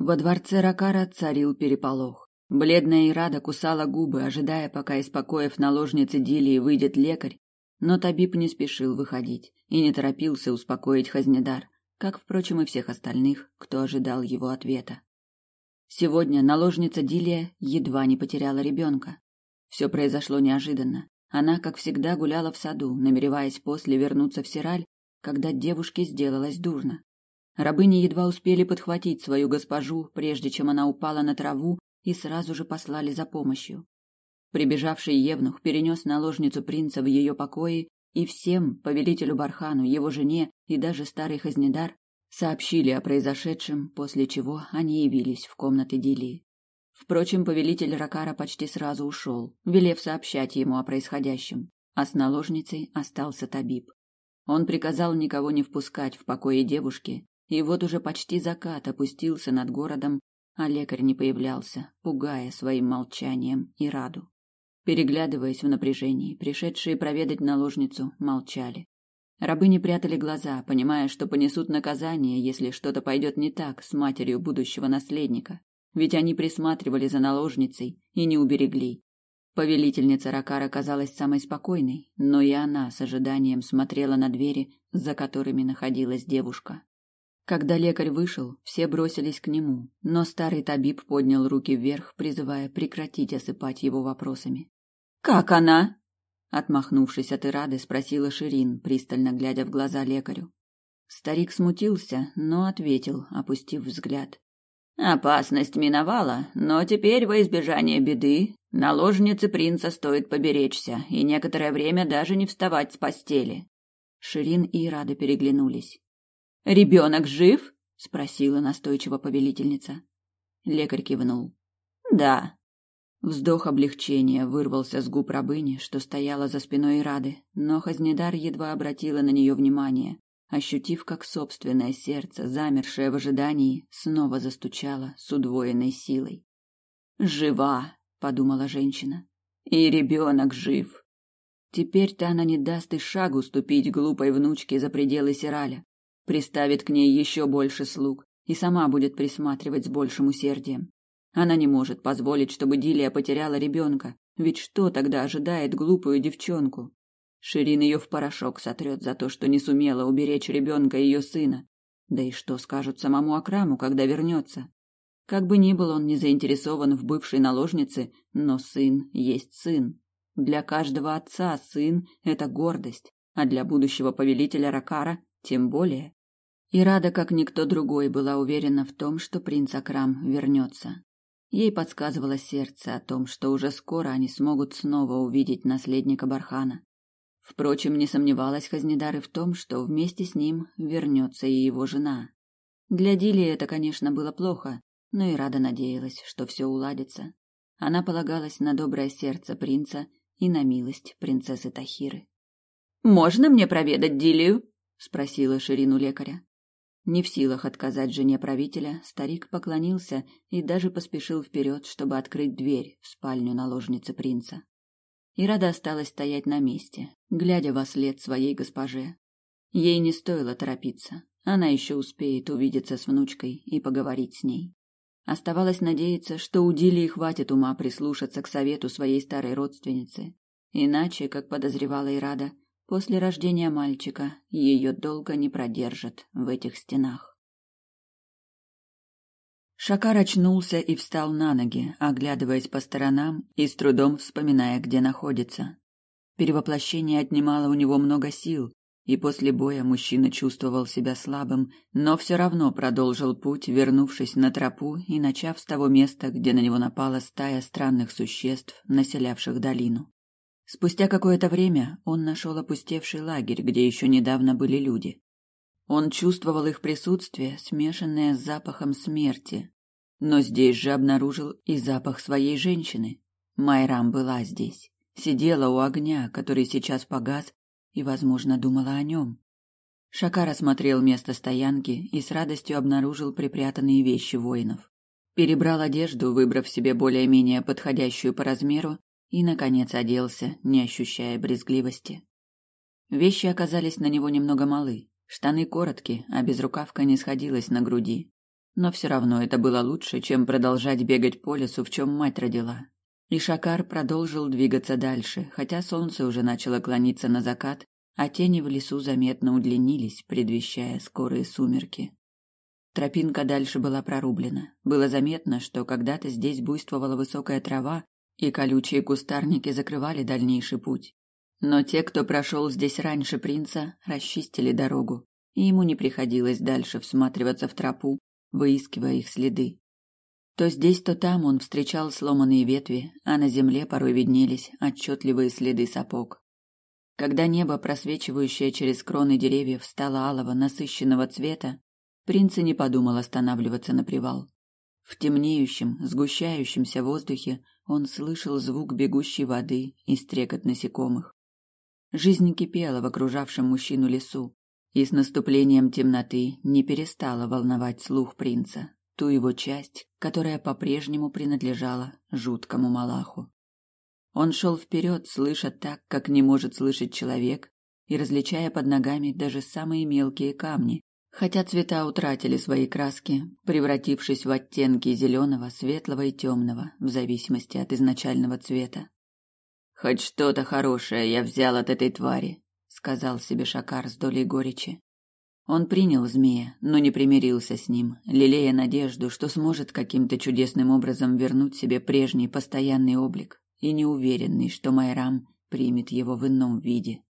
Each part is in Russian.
Во дворце Ракара царил переполох. Бледная Ирада кусала губы, ожидая, пока из покоев наложницы Дилии выйдет лекарь, но Табиб не спешил выходить и не торопился успокоить Хазнедар, как, впрочем, и всех остальных, кто ожидал его ответа. Сегодня наложница Дилия едва не потеряла ребенка. Все произошло неожиданно. Она, как всегда, гуляла в саду, намереваясь после вернуться в Сираль, когда девушке сделалось дурно. Рабыни едва успели подхватить свою госпожу, прежде чем она упала на траву и сразу же послали за помощью. Прибежавший евнух перенес наложницу принца в ее покои, и всем, повелителю Бархану, его жене и даже старый Хазнедар, сообщили о произошедшем, после чего они явились в комнаты Дилии. Впрочем, повелитель Ракара почти сразу ушел, велев сообщать ему о происходящем, а с наложницей остался Табиб. Он приказал никого не впускать в покое девушки, и вот уже почти закат опустился над городом, а лекарь не появлялся, пугая своим молчанием и раду. Переглядываясь в напряжении, пришедшие проведать наложницу молчали. Рабы не прятали глаза, понимая, что понесут наказание, если что-то пойдет не так с матерью будущего наследника, ведь они присматривали за наложницей и не уберегли. Повелительница Ракара казалась самой спокойной, но и она с ожиданием смотрела на двери, за которыми находилась девушка. Когда лекарь вышел, все бросились к нему, но старый табиб поднял руки вверх, призывая прекратить осыпать его вопросами. «Как она?» Отмахнувшись от Ирады, спросила Ширин, пристально глядя в глаза лекарю. Старик смутился, но ответил, опустив взгляд. «Опасность миновала, но теперь во избежание беды наложнице принца стоит поберечься и некоторое время даже не вставать с постели». Ширин и Ирада переглянулись. Ребенок жив? спросила настойчиво повелительница. Лекарь кивнул. Да. Вздох облегчения вырвался с губ рабыни, что стояла за спиной Ирады, но Хазнедар едва обратила на нее внимание, ощутив, как собственное сердце, замершее в ожидании, снова застучало с удвоенной силой. «Жива!» — подумала женщина. «И ребенок жив!» Теперь-то она не даст и шагу ступить глупой внучке за пределы Сираля приставит к ней еще больше слуг и сама будет присматривать с большим усердием. Она не может позволить, чтобы Дилия потеряла ребенка, ведь что тогда ожидает глупую девчонку? Ширин ее в порошок сотрет за то, что не сумела уберечь ребенка ее сына. Да и что скажут самому Акраму, когда вернется? Как бы ни был он не заинтересован в бывшей наложнице, но сын есть сын. Для каждого отца сын – это гордость, а для будущего повелителя Ракара тем более. И Рада, как никто другой, была уверена в том, что принц Акрам вернется. Ей подсказывало сердце о том, что уже скоро они смогут снова увидеть наследника Бархана. Впрочем, не сомневалась Хазнедар и в том, что вместе с ним вернется и его жена. Для Дилии это, конечно, было плохо, но и Рада надеялась, что все уладится. Она полагалась на доброе сердце принца и на милость принцессы Тахиры. «Можно мне проведать Дилию?» — спросила Ширину лекаря. Не в силах отказать жене правителя, старик поклонился и даже поспешил вперед, чтобы открыть дверь в спальню наложницы принца. Ирада осталась стоять на месте, глядя во след своей госпоже. Ей не стоило торопиться. Она еще успеет увидеться с внучкой и поговорить с ней. Оставалось надеяться, что у Дилии хватит ума прислушаться к совету своей старой родственницы. Иначе, как подозревала Ирада, После рождения мальчика ее долго не продержат в этих стенах. Шакар очнулся и встал на ноги, оглядываясь по сторонам и с трудом вспоминая, где находится. Перевоплощение отнимало у него много сил, и после боя мужчина чувствовал себя слабым, но все равно продолжил путь, вернувшись на тропу и начав с того места, где на него напала стая странных существ, населявших долину. Спустя какое-то время он нашел опустевший лагерь, где еще недавно были люди. Он чувствовал их присутствие, смешанное с запахом смерти. Но здесь же обнаружил и запах своей женщины. Майрам была здесь, сидела у огня, который сейчас погас, и, возможно, думала о нем. Шакар осмотрел место стоянки и с радостью обнаружил припрятанные вещи воинов. Перебрал одежду, выбрав себе более-менее подходящую по размеру, и, наконец, оделся, не ощущая брезгливости. Вещи оказались на него немного малы. Штаны короткие, а безрукавка не сходилась на груди. но все равно это было лучше, чем продолжать бегать по лесу, в чем мать родила. И Шакар продолжил двигаться дальше, хотя солнце уже начало клониться на закат, а тени в лесу заметно удлинились, предвещая скорые сумерки. Тропинка дальше была прорублена. Было заметно, что когда-то здесь буйствовала высокая трава, и колючие кустарники закрывали дальнейший путь. Но те, кто прошел здесь раньше принца, расчистили дорогу, и ему не приходилось дальше всматриваться в тропу, выискивая их следы. То здесь, то там он встречал сломанные ветви, а на земле порой виднелись отчетливые следы сапог. Когда небо, просвечивающее через кроны деревьев, стало алого, насыщенного цвета, принц и не подумал останавливаться на привал. В темнеющем, сгущающемся воздухе он слышал звук бегущей воды и стрекот насекомых. Жизнь кипела в окружавшем мужчину лесу, и с наступлением темноты не перестала волновать слух принца ту его часть, которая по-прежнему принадлежала жуткому Малаху. Он шел вперед, слыша так, как не может слышать человек, и различая под ногами даже самые мелкие камни, хотя цвета утратили свои краски, превратившись в оттенки зеленого, светлого и темного, в зависимости от изначального цвета. «Хоть что-то хорошее я взял от этой твари», — сказал себе Шакар с долей горечи. Он принял змея, но не примирился с ним, лелея надежду, что сможет каким-то чудесным образом вернуть себе прежний постоянный облик, и неуверенный, что Майрам примет его в ином виде.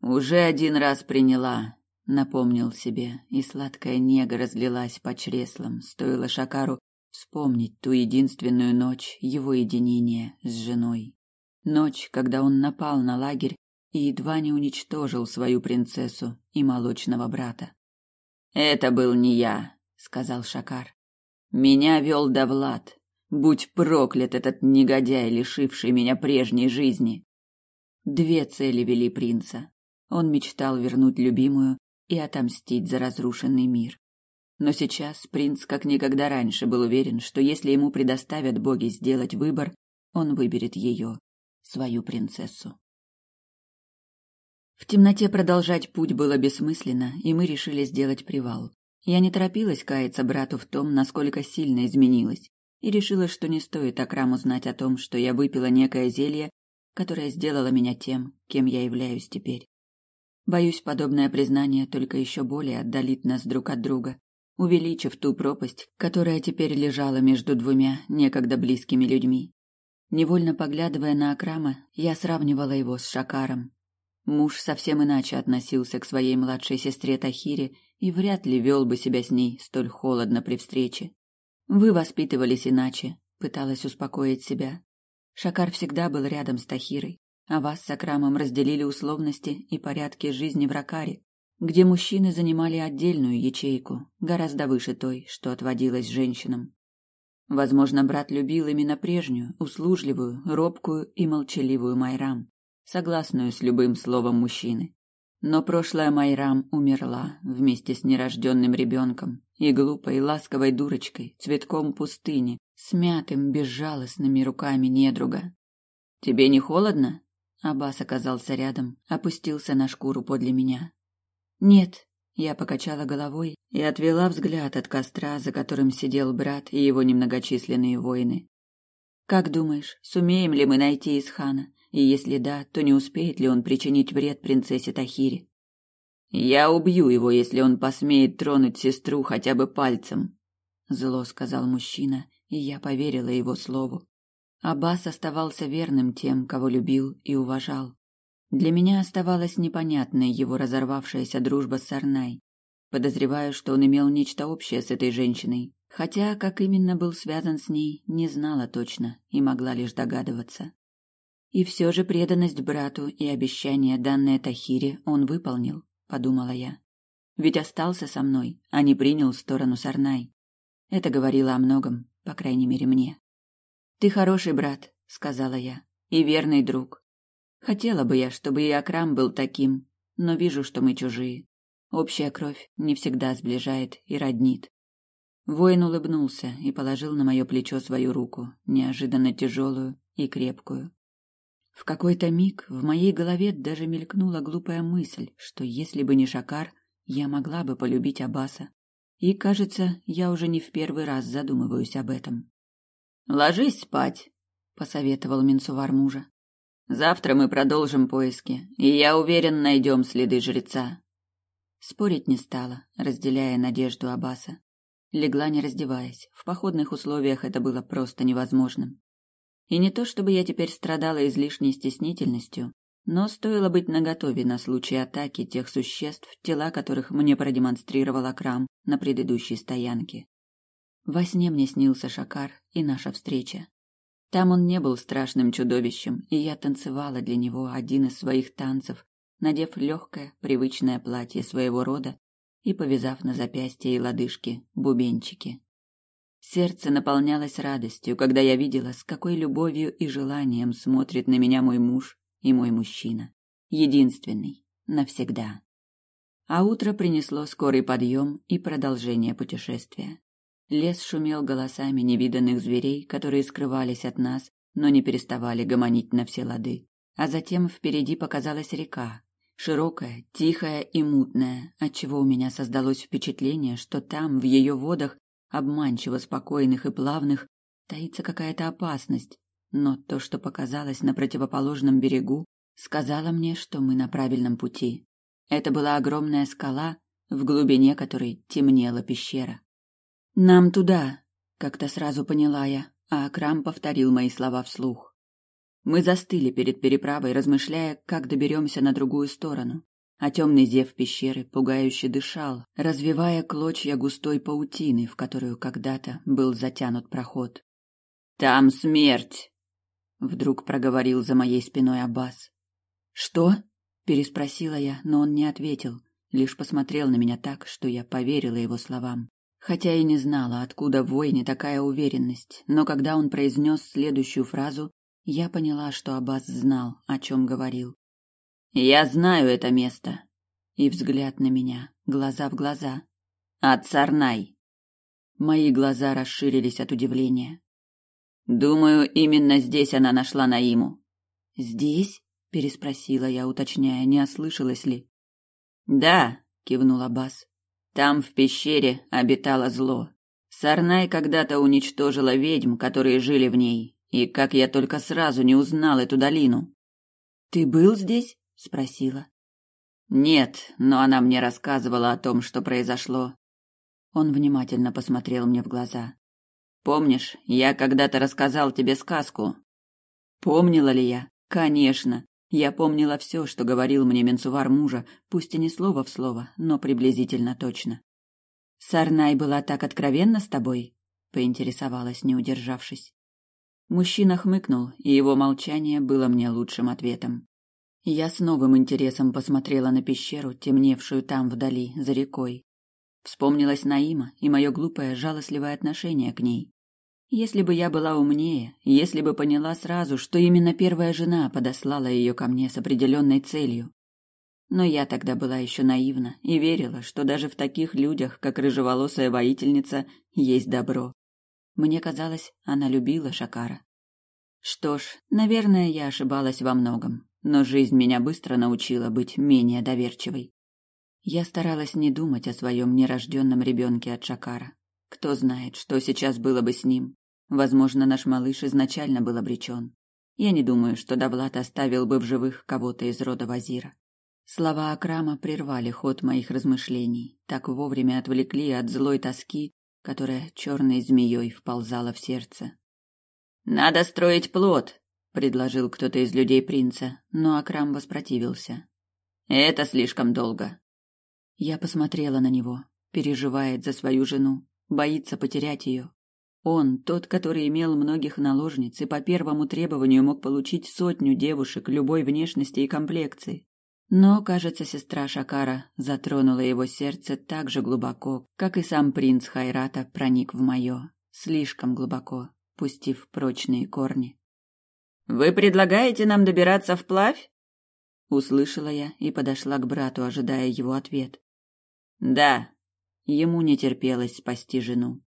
«Уже один раз приняла», — напомнил себе, и сладкая нега разлилась по чреслам, стоило Шакару вспомнить ту единственную ночь его единения с женой. Ночь, когда он напал на лагерь и едва не уничтожил свою принцессу и молочного брата. «Это был не я», — сказал Шакар. «Меня вел Давлад. Будь проклят этот негодяй, лишивший меня прежней жизни». Две цели вели принца. Он мечтал вернуть любимую и отомстить за разрушенный мир. Но сейчас принц как никогда раньше был уверен, что если ему предоставят боги сделать выбор, он выберет ее, свою принцессу. В темноте продолжать путь было бессмысленно, и мы решили сделать привал. Я не торопилась каяться брату в том, насколько сильно изменилась, и решила, что не стоит Акраму знать о том, что я выпила некое зелье, которое сделало меня тем, кем я являюсь теперь. Боюсь, подобное признание только еще более отдалит нас друг от друга, увеличив ту пропасть, которая теперь лежала между двумя некогда близкими людьми. Невольно поглядывая на Акрама, я сравнивала его с Шакаром, Муж совсем иначе относился к своей младшей сестре Тахире и вряд ли вел бы себя с ней столь холодно при встрече. Вы воспитывались иначе, пыталась успокоить себя. Шакар всегда был рядом с Тахирой, а вас с Акрамом разделили условности и порядки жизни в Ракаре, где мужчины занимали отдельную ячейку, гораздо выше той, что отводилась женщинам. Возможно, брат любил именно прежнюю, услужливую, робкую и молчаливую Майрам согласную с любым словом мужчины. Но прошлая Майрам умерла вместе с нерожденным ребенком и глупой ласковой дурочкой, цветком пустыни, смятым безжалостными руками недруга. «Тебе не холодно?» Аббас оказался рядом, опустился на шкуру подле меня. «Нет», я покачала головой и отвела взгляд от костра, за которым сидел брат и его немногочисленные воины. «Как думаешь, сумеем ли мы найти Исхана? И если да, то не успеет ли он причинить вред принцессе Тахире? Я убью его, если он посмеет тронуть сестру хотя бы пальцем, зло сказал мужчина, и я поверила его слову. Аббас оставался верным тем, кого любил и уважал. Для меня оставалась непонятной его разорвавшаяся дружба с Сарнай. Подозреваю, что он имел нечто общее с этой женщиной, хотя как именно был связан с ней, не знала точно и могла лишь догадываться. И все же преданность брату и обещание, данное Тахире, он выполнил, подумала я. Ведь остался со мной, а не принял сторону Сарнай. Это говорило о многом, по крайней мере мне. Ты хороший брат, сказала я, и верный друг. Хотела бы я, чтобы и Акрам был таким, но вижу, что мы чужие. Общая кровь не всегда сближает и роднит. Воин улыбнулся и положил на мое плечо свою руку, неожиданно тяжелую и крепкую. В какой-то миг в моей голове даже мелькнула глупая мысль, что если бы не Шакар, я могла бы полюбить Абаса. И, кажется, я уже не в первый раз задумываюсь об этом. «Ложись спать», — посоветовал Минсувар мужа. «Завтра мы продолжим поиски, и я уверен, найдем следы жреца». Спорить не стала, разделяя надежду Аббаса. Легла не раздеваясь. В походных условиях это было просто невозможным. И не то чтобы я теперь страдала излишней стеснительностью, но стоило быть наготове на случай атаки тех существ, тела которых мне продемонстрировал Акрам на предыдущей стоянке. Во сне мне снился Шакар и наша встреча. Там он не был страшным чудовищем, и я танцевала для него один из своих танцев, надев легкое, привычное платье своего рода и повязав на запястье и лодыжки бубенчики. Сердце наполнялось радостью, когда я видела, с какой любовью и желанием смотрит на меня мой муж и мой мужчина. Единственный, навсегда. А утро принесло скорый подъем и продолжение путешествия. Лес шумел голосами невиданных зверей, которые скрывались от нас, но не переставали гомонить на все лады. А затем впереди показалась река, широкая, тихая и мутная, отчего у меня создалось впечатление, что там, в ее водах, обманчиво спокойных и плавных, таится какая-то опасность, но то, что показалось на противоположном берегу, сказала мне, что мы на правильном пути. Это была огромная скала, в глубине которой темнела пещера. «Нам туда!» — как-то сразу поняла я, а Акрам повторил мои слова вслух. Мы застыли перед переправой, размышляя, как доберемся на другую сторону. А темный зев пещеры пугающе дышал, развивая клочья густой паутины, в которую когда-то был затянут проход. «Там смерть!» Вдруг проговорил за моей спиной Аббас. Что? переспросила я, но он не ответил, лишь посмотрел на меня так, что я поверила его словам. Хотя и не знала, откуда в войне такая уверенность, но когда он произнес следующую фразу, я поняла, что Аббас знал, о чем говорил. Я знаю это место. И взгляд на меня, глаза в глаза. Отцарнай. Мои глаза расширились от удивления. Думаю, именно здесь она нашла Наиму. Здесь? переспросила я, уточняя, не ослышалась ли. Да, кивнул Аббас. Там в пещере обитало зло. Сарнай когда-то уничтожила ведьм, которые жили в ней, и как я только сразу не узнал эту долину. Ты был здесь? спросила. Нет, но она мне рассказывала о том, что произошло. Он внимательно посмотрел мне в глаза. Помнишь, я когда-то рассказал тебе сказку? Помнила ли я? Конечно. Я помнила все, что говорил мне Менсувар мужа, пусть и не слово в слово, но приблизительно точно. Сарнай была так откровенна с тобой? поинтересовалась, не удержавшись. Мужчина хмыкнул, и его молчание было мне лучшим ответом. Я с новым интересом посмотрела на пещеру, темневшую там вдали, за рекой. Вспомнилась Наима и мое глупое, жалостливое отношение к ней. Если бы я была умнее, если бы поняла сразу, что именно первая жена подослала ее ко мне с определенной целью. Но я тогда была еще наивна и верила, что даже в таких людях, как рыжеволосая воительница, есть добро. Мне казалось, она любила Шакара. Что ж, наверное, я ошибалась во многом, но жизнь меня быстро научила быть менее доверчивой. Я старалась не думать о своем нерожденном ребенке от Шакара. Кто знает, что сейчас было бы с ним, Возможно, наш малыш изначально был обречен. Я не думаю, что Давлат оставил бы в живых кого-то из рода Вазира. Слова Акрама прервали ход моих размышлений, так вовремя отвлекли от злой тоски, которая черной змеей вползала в сердце. «Надо строить плод», — предложил кто-то из людей принца, но Акрам воспротивился. «Это слишком долго». Я посмотрела на него, переживает за свою жену, боится потерять ее. Он, тот, который имел многих наложниц и по первому требованию мог получить сотню девушек любой внешности и комплекции. Но, кажется, сестра Шакара затронула его сердце так же глубоко, как и сам принц Хайрата проник в мое, слишком глубоко, пустив прочные корни. «Вы предлагаете нам добираться вплавь?» Услышала я и подошла к брату, ожидая его ответ. «Да». Ему не терпелось спасти жену.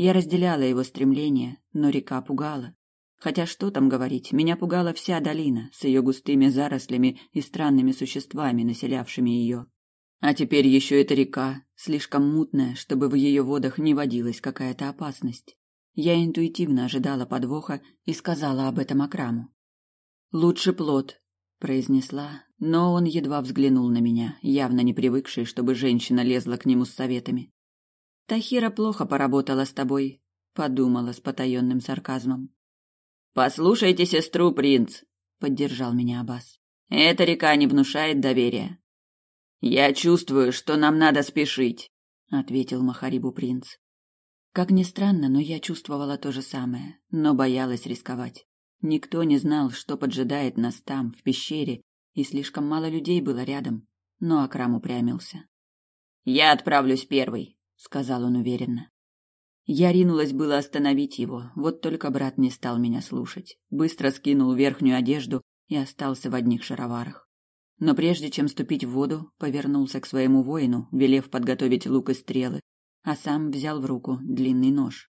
Я разделяла его стремление, но река пугала. Хотя что там говорить, меня пугала вся долина с ее густыми зарослями и странными существами, населявшими ее. А теперь еще эта река, слишком мутная, чтобы в ее водах не водилась какая-то опасность. Я интуитивно ожидала подвоха и сказала об этом Акраму. «Лучше плод», — произнесла, но он едва взглянул на меня, явно не привыкший, чтобы женщина лезла к нему с советами. «Тахира плохо поработала с тобой», — подумала с потаенным сарказмом. «Послушайте сестру, принц», — поддержал меня Аббас. «Эта река не внушает доверия». «Я чувствую, что нам надо спешить», — ответил Махарибу принц. Как ни странно, но я чувствовала то же самое, но боялась рисковать. Никто не знал, что поджидает нас там, в пещере, и слишком мало людей было рядом. Но Акрам упрямился. «Я отправлюсь первый», — сказал он уверенно. Я ринулась было остановить его, вот только брат не стал меня слушать. Быстро скинул верхнюю одежду и остался в одних шароварах. Но прежде чем ступить в воду, повернулся к своему воину, велев подготовить лук и стрелы, а сам взял в руку длинный нож.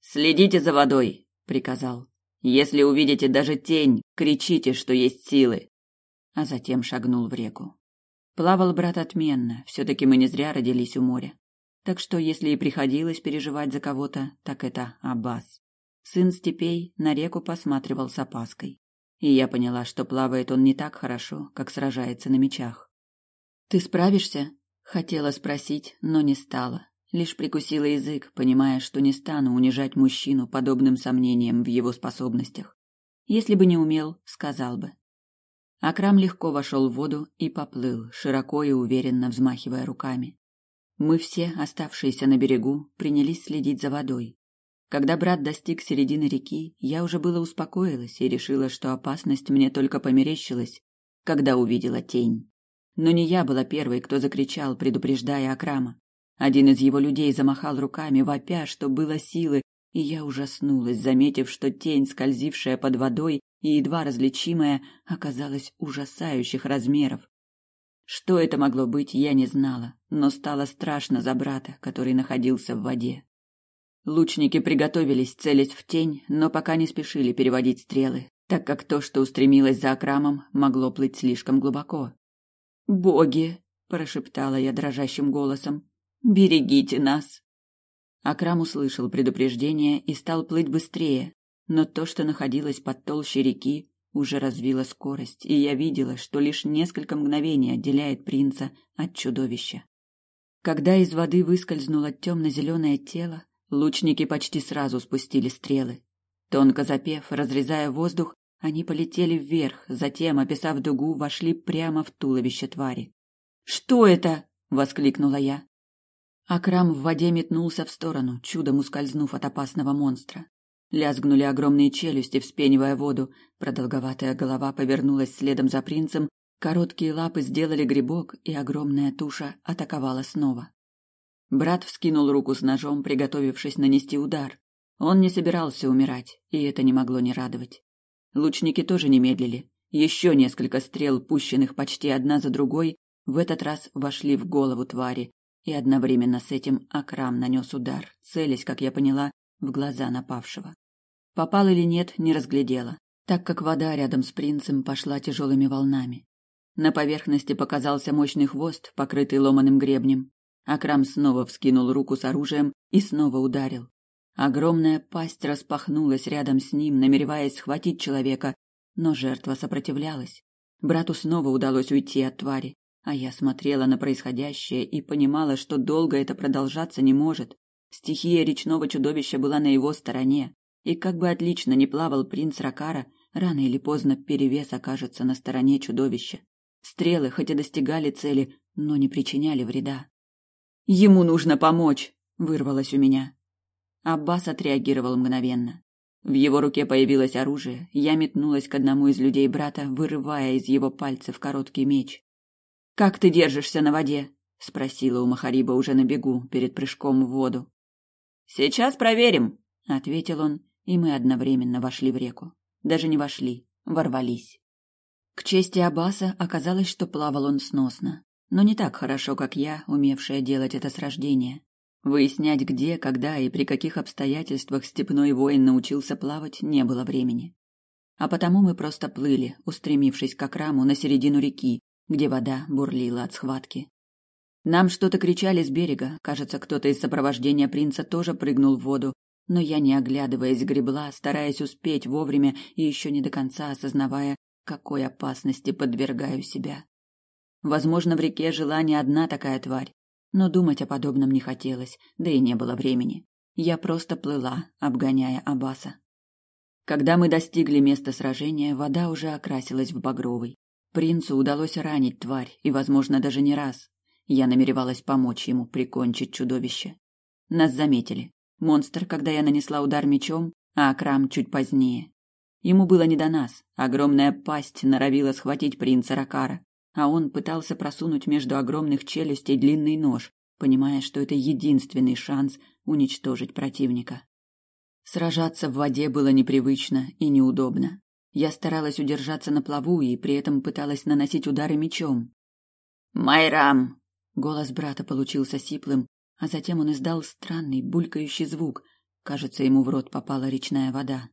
«Следите за водой», — приказал. «Если увидите даже тень, кричите, что есть силы». А затем шагнул в реку. Плавал брат отменно, все-таки мы не зря родились у моря. Так что, если и приходилось переживать за кого-то, так это Аббас. Сын степей на реку посматривал с опаской. И я поняла, что плавает он не так хорошо, как сражается на мечах. «Ты справишься?» — хотела спросить, но не стала. Лишь прикусила язык, понимая, что не стану унижать мужчину подобным сомнением в его способностях. Если бы не умел, сказал бы. Акрам легко вошел в воду и поплыл, широко и уверенно взмахивая руками. Мы все, оставшиеся на берегу, принялись следить за водой. Когда брат достиг середины реки, я уже было успокоилась и решила, что опасность мне только померещилась, когда увидела тень. Но не я была первой, кто закричал, предупреждая Акрама. Один из его людей замахал руками, вопя, что было силы, и я ужаснулась, заметив, что тень, скользившая под водой и едва различимая, оказалась ужасающих размеров. Что это могло быть, я не знала, но стало страшно за брата, который находился в воде. Лучники приготовились целить в тень, но пока не спешили переводить стрелы, так как то, что устремилось за окрамом, могло плыть слишком глубоко. «Боги!» – прошептала я дрожащим голосом. Берегите нас. Акрам услышал предупреждение и стал плыть быстрее, но то, что находилось под толщей реки, уже развило скорость, и я видела, что лишь несколько мгновений отделяет принца от чудовища. Когда из воды выскользнуло темно-зеленое тело, лучники почти сразу спустили стрелы. Тонко запев, разрезая воздух, они полетели вверх, затем, описав дугу, вошли прямо в туловище твари. «Что это?» — воскликнула я. Акрам в воде метнулся в сторону, чудом ускользнув от опасного монстра. Лязгнули огромные челюсти, вспенивая воду. Продолговатая голова повернулась следом за принцем, короткие лапы сделали грибок, и огромная туша атаковала снова. Брат вскинул руку с ножом, приготовившись нанести удар. Он не собирался умирать, и это не могло не радовать. Лучники тоже не медлили. Еще несколько стрел, пущенных почти одна за другой, в этот раз вошли в голову твари, и одновременно с этим Акрам нанес удар, целясь, как я поняла, в глаза напавшего. Попал или нет, не разглядела, так как вода рядом с принцем пошла тяжелыми волнами. На поверхности показался мощный хвост, покрытый ломаным гребнем. Акрам снова вскинул руку с оружием и снова ударил. Огромная пасть распахнулась рядом с ним, намереваясь схватить человека, но жертва сопротивлялась. Брату снова удалось уйти от твари. А я смотрела на происходящее и понимала, что долго это продолжаться не может. Стихия речного чудовища была на его стороне, и как бы отлично не плавал принц Ракара, рано или поздно перевес окажется на стороне чудовища. Стрелы хоть и достигали цели, но не причиняли вреда. «Ему нужно помочь!» — вырвалось у меня. Аббас отреагировал мгновенно. В его руке появилось оружие, я метнулась к одному из людей брата, вырывая из его пальцев короткий меч. Как ты держишься на воде? спросила у Махариба уже на бегу перед прыжком в воду. Сейчас проверим, ответил он, и мы одновременно вошли в реку. Даже не вошли, ворвались. К чести Абаса оказалось, что плавал он сносно, но не так хорошо, как я, умевшая делать это с рождения. Выяснять, где, когда и при каких обстоятельствах степной воин научился плавать, не было времени. А потому мы просто плыли, устремившись к Акраму на середину реки, где вода бурлила от схватки. Нам что-то кричали с берега, кажется, кто-то из сопровождения принца тоже прыгнул в воду, но я, не оглядываясь, гребла, стараясь успеть вовремя и еще не до конца осознавая, какой опасности подвергаю себя. Возможно, в реке жила не одна такая тварь, но думать о подобном не хотелось, да и не было времени. Я просто плыла, обгоняя Абаса. Когда мы достигли места сражения, вода уже окрасилась в багровый. Принцу удалось ранить тварь, и, возможно, даже не раз. Я намеревалась помочь ему прикончить чудовище. Нас заметили. Монстр, когда я нанесла удар мечом, а Акрам чуть позднее. Ему было не до нас. Огромная пасть норовила схватить принца Ракара, а он пытался просунуть между огромных челюстей длинный нож, понимая, что это единственный шанс уничтожить противника. Сражаться в воде было непривычно и неудобно. Я старалась удержаться на плаву и при этом пыталась наносить удары мечом. «Майрам!» Голос брата получился сиплым, а затем он издал странный булькающий звук. Кажется, ему в рот попала речная вода.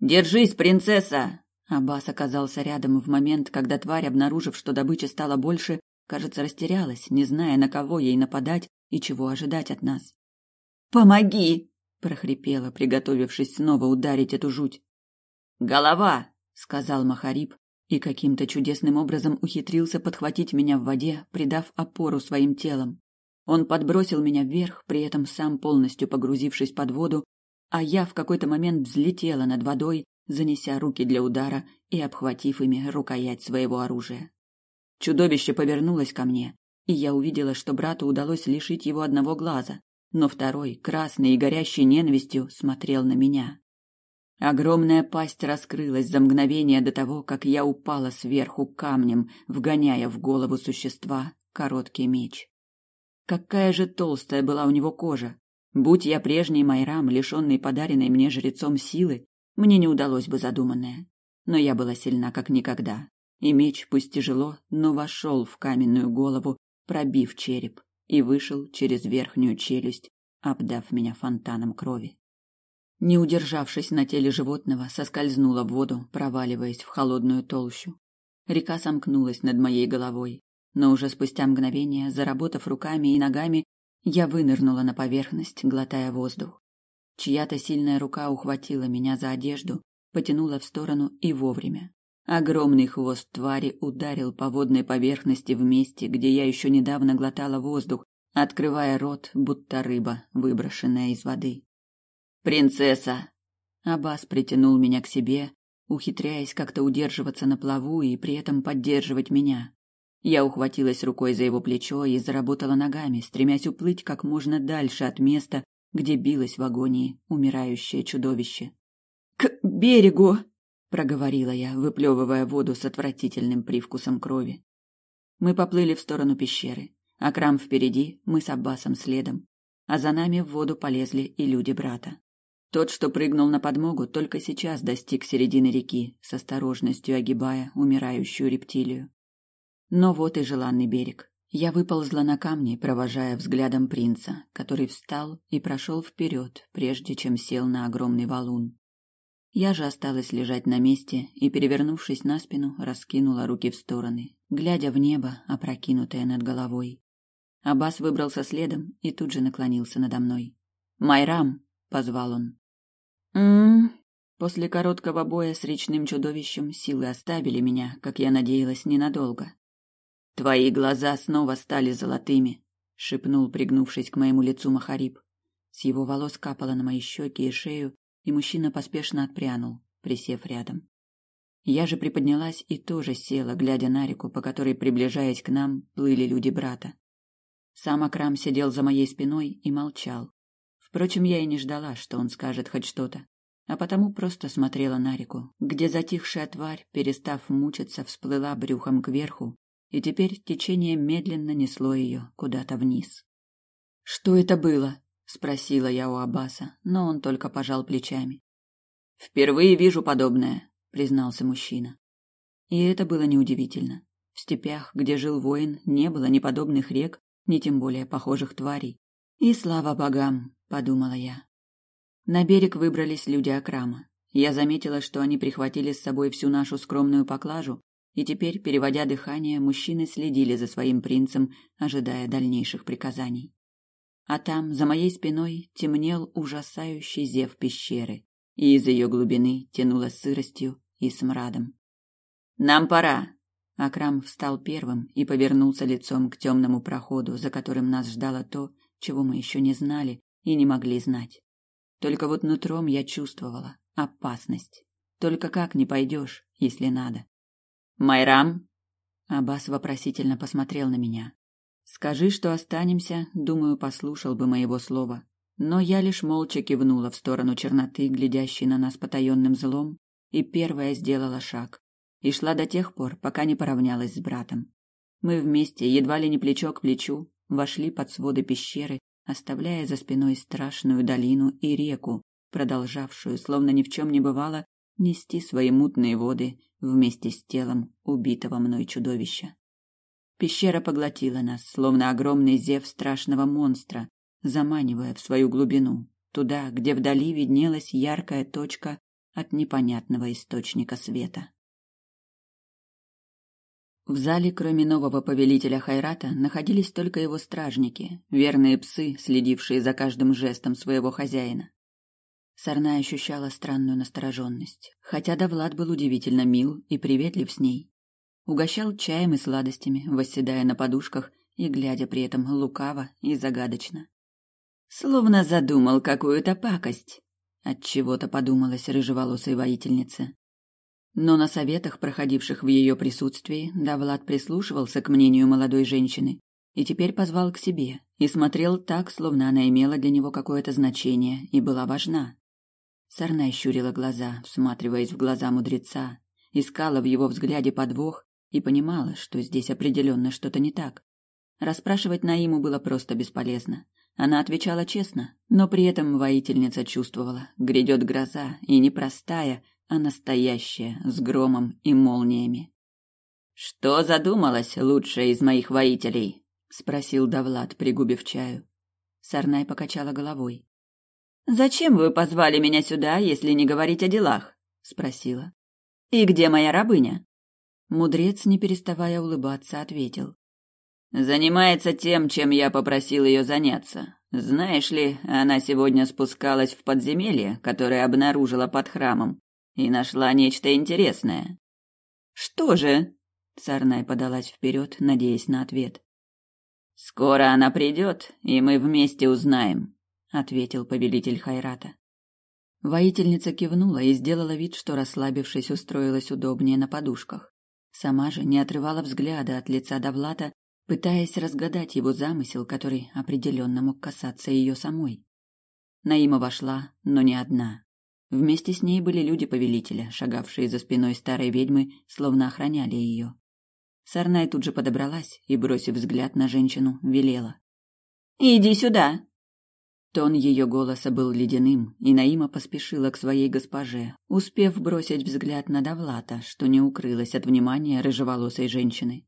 «Держись, принцесса!» Аббас оказался рядом в момент, когда тварь, обнаружив, что добычи стало больше, кажется, растерялась, не зная, на кого ей нападать и чего ожидать от нас. «Помоги!» – прохрипела, приготовившись снова ударить эту жуть. «Голова!» – сказал Махариб и каким-то чудесным образом ухитрился подхватить меня в воде, придав опору своим телом. Он подбросил меня вверх, при этом сам полностью погрузившись под воду, а я в какой-то момент взлетела над водой, занеся руки для удара и обхватив ими рукоять своего оружия. Чудовище повернулось ко мне, и я увидела, что брату удалось лишить его одного глаза, но второй, красный и горящий ненавистью, смотрел на меня. Огромная пасть раскрылась за мгновение до того, как я упала сверху камнем, вгоняя в голову существа короткий меч. Какая же толстая была у него кожа! Будь я прежний Майрам, лишенный подаренной мне жрецом силы, мне не удалось бы задуманное. Но я была сильна как никогда, и меч, пусть тяжело, но вошел в каменную голову, пробив череп, и вышел через верхнюю челюсть, обдав меня фонтаном крови. Не удержавшись на теле животного, соскользнула в воду, проваливаясь в холодную толщу. Река сомкнулась над моей головой, но уже спустя мгновение, заработав руками и ногами, я вынырнула на поверхность, глотая воздух. Чья-то сильная рука ухватила меня за одежду, потянула в сторону и вовремя. Огромный хвост твари ударил по водной поверхности в месте, где я еще недавно глотала воздух, открывая рот, будто рыба, выброшенная из воды. «Принцесса!» Абас притянул меня к себе, ухитряясь как-то удерживаться на плаву и при этом поддерживать меня. Я ухватилась рукой за его плечо и заработала ногами, стремясь уплыть как можно дальше от места, где билось в агонии умирающее чудовище. «К берегу!» — проговорила я, выплевывая воду с отвратительным привкусом крови. Мы поплыли в сторону пещеры. Акрам впереди, мы с Аббасом следом. А за нами в воду полезли и люди брата. Тот, что прыгнул на подмогу, только сейчас достиг середины реки, с осторожностью огибая умирающую рептилию. Но вот и желанный берег. Я выползла на камни, провожая взглядом принца, который встал и прошел вперед, прежде чем сел на огромный валун. Я же осталась лежать на месте и, перевернувшись на спину, раскинула руки в стороны, глядя в небо, опрокинутое над головой. Абас выбрался следом и тут же наклонился надо мной. «Майрам!» — позвал он. «М-м-м!» После короткого боя с речным чудовищем силы оставили меня, как я надеялась, ненадолго. Твои глаза снова стали золотыми, шипнул, пригнувшись к моему лицу Махариб. С его волос капало на мои щеки и шею, и мужчина поспешно отпрянул, присев рядом. Я же приподнялась и тоже села, глядя на реку, по которой, приближаясь к нам, плыли люди брата. Сам Акрам сидел за моей спиной и молчал. Впрочем, я и не ждала, что он скажет хоть что-то, а потому просто смотрела на реку, где затихшая тварь, перестав мучиться, всплыла брюхом кверху и теперь течение медленно несло ее куда-то вниз. «Что это было?» — спросила я у Аббаса, но он только пожал плечами. «Впервые вижу подобное», — признался мужчина. И это было неудивительно. В степях, где жил воин, не было ни подобных рек, ни тем более похожих тварей. И слава богам, подумала я. На берег выбрались люди Акрама. Я заметила, что они прихватили с собой всю нашу скромную поклажу, и теперь, переводя дыхание, мужчины следили за своим принцем, ожидая дальнейших приказаний. А там, за моей спиной, темнел ужасающий зев пещеры, и из ее глубины тянуло сыростью и смрадом. «Нам пора!» Акрам встал первым и повернулся лицом к темному проходу, за которым нас ждало то, чего мы еще не знали и не могли знать. Только вот нутром я чувствовала опасность. Только как не пойдешь, если надо? Майрам? Абас вопросительно посмотрел на меня. Скажи, что останемся, думаю, послушал бы моего слова. Но я лишь молча кивнула в сторону черноты, глядящей на нас потаенным злом, и первая сделала шаг. И шла до тех пор, пока не поравнялась с братом. Мы вместе, едва ли не плечо к плечу, вошли под своды пещеры, оставляя за спиной страшную долину и реку, продолжавшую, словно ни в чем не бывало, нести свои мутные воды вместе с телом убитого мной чудовища. Пещера поглотила нас, словно огромный зев страшного монстра, заманивая в свою глубину, туда, где вдали виднелась яркая точка от непонятного источника света. В зале, кроме нового повелителя Хайрата, находились только его стражники, верные псы, следившие за каждым жестом своего хозяина. Сарна ощущала странную настороженность, хотя Давлад был удивительно мил и приветлив с ней. Угощал чаем и сладостями, восседая на подушках и глядя при этом лукаво и загадочно. Словно задумал какую-то пакость, отчего-то подумалась рыжеволосой воительнице. Но на советах, проходивших в ее присутствии, Давлад прислушивался к мнению молодой женщины и теперь позвал к себе и смотрел так, словно она имела для него какое-то значение и была важна. Сарна щурила глаза, всматриваясь в глаза мудреца, искала в его взгляде подвох и понимала, что здесь определенно что-то не так. Расспрашивать Наиму было просто бесполезно. Она отвечала честно, но при этом воительница чувствовала, грядет гроза, и не простая, а настоящая, с громом и молниями. «Что задумалась лучшая из моих воителей?» — спросил Давлад, пригубив чаю. Сарнай покачала головой. «Зачем вы позвали меня сюда, если не говорить о делах?» — спросила. «И где моя рабыня?» Мудрец, не переставая улыбаться, ответил. «Занимается тем, чем я попросил ее заняться. Знаешь ли, она сегодня спускалась в подземелье, которое обнаружила под храмом, и нашла нечто интересное». «Что же?» — Сарнай подалась вперед, надеясь на ответ. «Скоро она придет, и мы вместе узнаем, ответил повелитель Хайрата. Воительница кивнула и сделала вид, что расслабившись, устроилась удобнее на подушках. Сама же не отрывала взгляда от лица Давлата, пытаясь разгадать его замысел, который определенно мог касаться ее самой. Наима вошла, но не одна. Вместе с ней были люди повелителя, шагавшие за спиной старой ведьмы, словно охраняли ее. Сарнай тут же подобралась и, бросив взгляд на женщину, велела: "Иди сюда". Тон ее голоса был ледяным, и Наима поспешила к своей госпоже, успев бросить взгляд на Давлата, что не укрылось от внимания рыжеволосой женщины.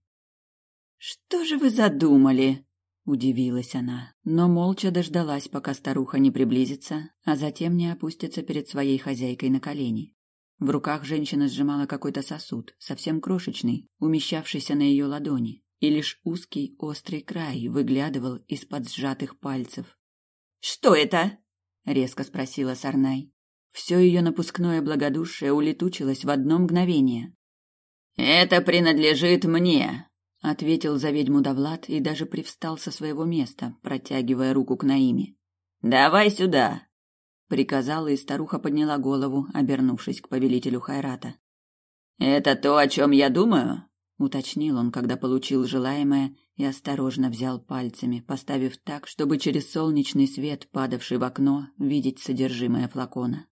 «Что же вы задумали?» — удивилась она, но молча дождалась, пока старуха не приблизится, а затем не опустится перед своей хозяйкой на колени. В руках женщина сжимала какой-то сосуд, совсем крошечный, умещавшийся на ее ладони, и лишь узкий острый край выглядывал из-под сжатых пальцев, «Что это?» — резко спросила Сарнай. Все ее напускное благодушие улетучилось в одно мгновение. «Это принадлежит мне», — ответил за ведьму Давлад и даже привстал со своего места, протягивая руку к Наиме. «Давай сюда», — приказала, и старуха подняла голову, обернувшись к повелителю Хайрата. «Это то, о чем я думаю?» Уточнил он, когда получил желаемое и осторожно взял пальцами, поставив так, чтобы через солнечный свет, падавший в окно, видеть содержимое флакона.